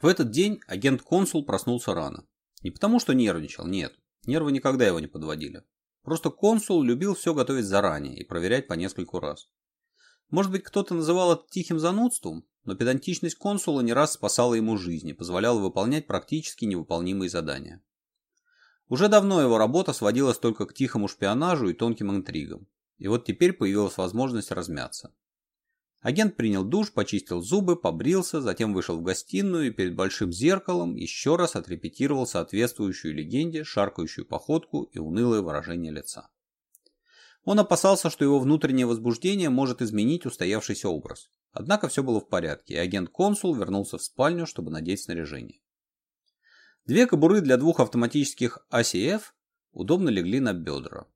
В этот день агент-консул проснулся рано. Не потому, что нервничал, нет. Нервы никогда его не подводили. Просто консул любил все готовить заранее и проверять по нескольку раз. Может быть, кто-то называл это тихим занудством, но педантичность консула не раз спасала ему жизнь и позволяла выполнять практически невыполнимые задания. Уже давно его работа сводилась только к тихому шпионажу и тонким интригам, и вот теперь появилась возможность размяться. Агент принял душ, почистил зубы, побрился, затем вышел в гостиную и перед большим зеркалом еще раз отрепетировал соответствующую легенде, шаркающую походку и унылое выражение лица. Он опасался, что его внутреннее возбуждение может изменить устоявшийся образ. Однако все было в порядке, и агент-консул вернулся в спальню, чтобы надеть снаряжение. Две кобуры для двух автоматических ACF удобно легли на бедра.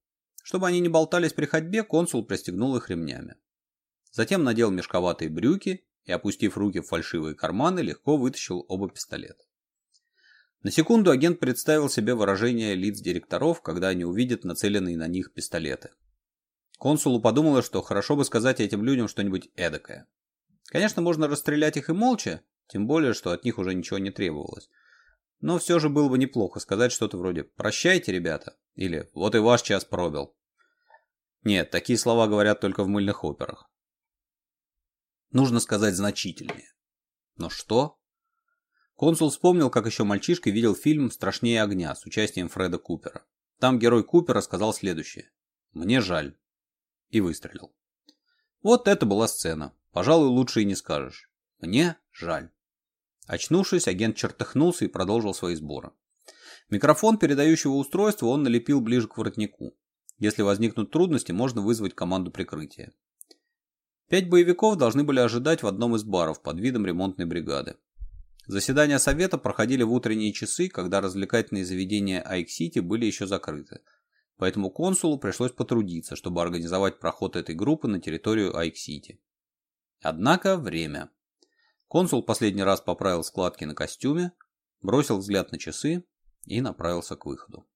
Чтобы они не болтались при ходьбе, консул пристегнул их ремнями. Затем надел мешковатые брюки и, опустив руки в фальшивые карманы, легко вытащил оба пистолета. На секунду агент представил себе выражение лиц директоров, когда они увидят нацеленные на них пистолеты. Консулу подумала, что хорошо бы сказать этим людям что-нибудь эдакое. Конечно, можно расстрелять их и молча, тем более, что от них уже ничего не требовалось. Но все же было бы неплохо сказать что-то вроде «Прощайте, ребята» или «Вот и ваш час пробил». Нет, такие слова говорят только в мыльных операх. Нужно сказать значительнее. Но что? Консул вспомнил, как еще мальчишкой видел фильм «Страшнее огня» с участием Фреда Купера. Там герой Купера сказал следующее. «Мне жаль». И выстрелил. Вот это была сцена. Пожалуй, лучше и не скажешь. Мне жаль. Очнувшись, агент чертыхнулся и продолжил свои сборы. Микрофон передающего устройства он налепил ближе к воротнику. Если возникнут трудности, можно вызвать команду прикрытия. Пять боевиков должны были ожидать в одном из баров под видом ремонтной бригады. Заседания совета проходили в утренние часы, когда развлекательные заведения Айк-Сити были еще закрыты. Поэтому консулу пришлось потрудиться, чтобы организовать проход этой группы на территорию Айк-Сити. Однако время. Консул последний раз поправил складки на костюме, бросил взгляд на часы и направился к выходу.